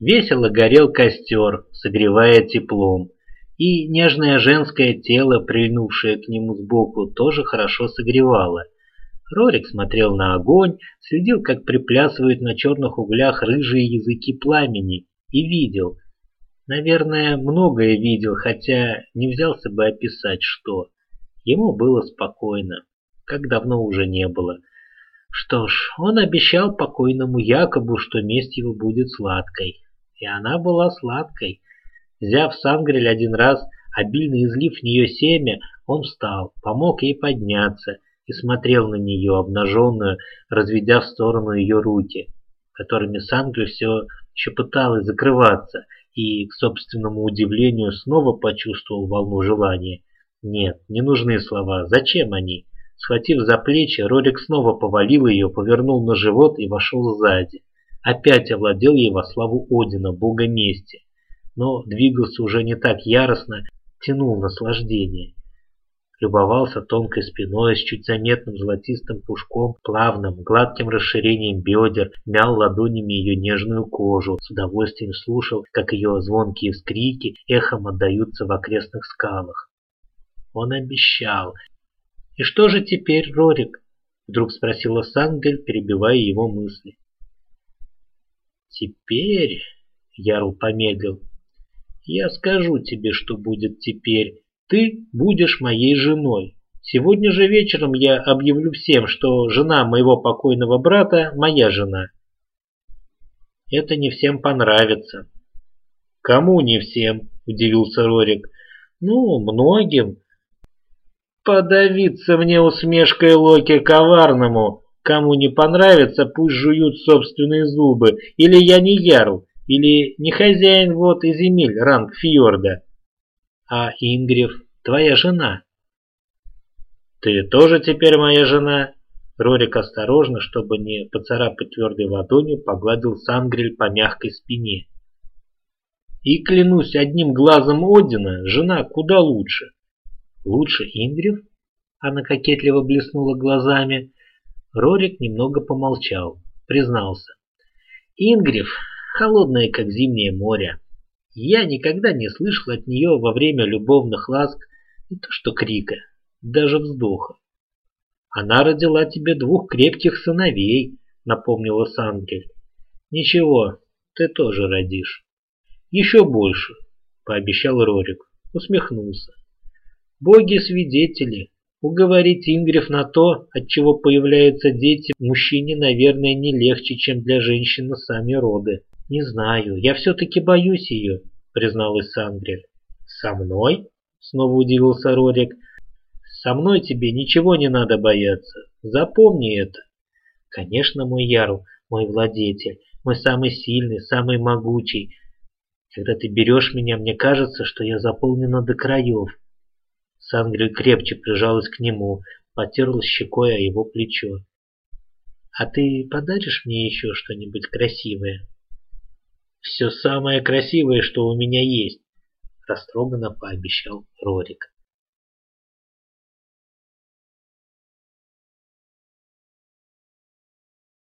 Весело горел костер, согревая теплом. И нежное женское тело, прильнувшее к нему сбоку, тоже хорошо согревало. Рорик смотрел на огонь, следил, как приплясывают на черных углях рыжие языки пламени, и видел. Наверное, многое видел, хотя не взялся бы описать, что. Ему было спокойно, как давно уже не было. Что ж, он обещал покойному Якобу, что месть его будет сладкой. И она была сладкой. Взяв сангрель один раз, обильно излив в нее семя, он встал, помог ей подняться и смотрел на нее, обнаженную, разведя в сторону ее руки, которыми сангрель все еще пыталась закрываться, и, к собственному удивлению, снова почувствовал волну желания. Нет, не нужны слова. Зачем они? Схватив за плечи, Рорик снова повалил ее, повернул на живот и вошел сзади. Опять овладел ей во славу Одина, бога мести. Но двигался уже не так яростно, тянул наслаждение. Любовался тонкой спиной с чуть заметным золотистым пушком, плавным, гладким расширением бедер, мял ладонями ее нежную кожу, с удовольствием слушал, как ее звонкие вскрики эхом отдаются в окрестных скалах. Он обещал, «И что же теперь, Рорик?» Вдруг спросила Сангель, перебивая его мысли. «Теперь...» — Ярл помедлил. «Я скажу тебе, что будет теперь. Ты будешь моей женой. Сегодня же вечером я объявлю всем, что жена моего покойного брата – моя жена». «Это не всем понравится». «Кому не всем?» – удивился Рорик. «Ну, многим. Подавиться мне усмешкой Локи коварному. Кому не понравится, пусть жуют собственные зубы. Или я не ярл, или не хозяин вот и земель ранг фьорда. А Ингрев твоя жена. Ты тоже теперь моя жена? Рорик осторожно, чтобы не поцарапать твердой ладонью, погладил Сангрель по мягкой спине. И клянусь одним глазом Одина, жена куда лучше. Лучше Ингрев? Она кокетливо блеснула глазами. Рорик немного помолчал, признался. Ингрев холодная, как зимнее море. Я никогда не слышал от нее во время любовных ласк не то что крика, даже вздоха. Она родила тебе двух крепких сыновей, напомнила Сангель. Ничего, ты тоже родишь. Еще больше, пообещал Рорик, усмехнулся. Боги-свидетели. Уговорить Ингрев на то, от чего появляются дети, мужчине, наверное, не легче, чем для женщины сами роды. Не знаю, я все-таки боюсь ее, призналась Сангрель. Со мной? Снова удивился Рорик. Со мной тебе ничего не надо бояться. Запомни это. Конечно, мой Ярл, мой владетель, мой самый сильный, самый могучий. Когда ты берешь меня, мне кажется, что я заполнена до краев. Сангрель крепче прижалась к нему, потерлась щекой о его плечо. «А ты подаришь мне еще что-нибудь красивое?» «Все самое красивое, что у меня есть», — растроганно пообещал Рорик.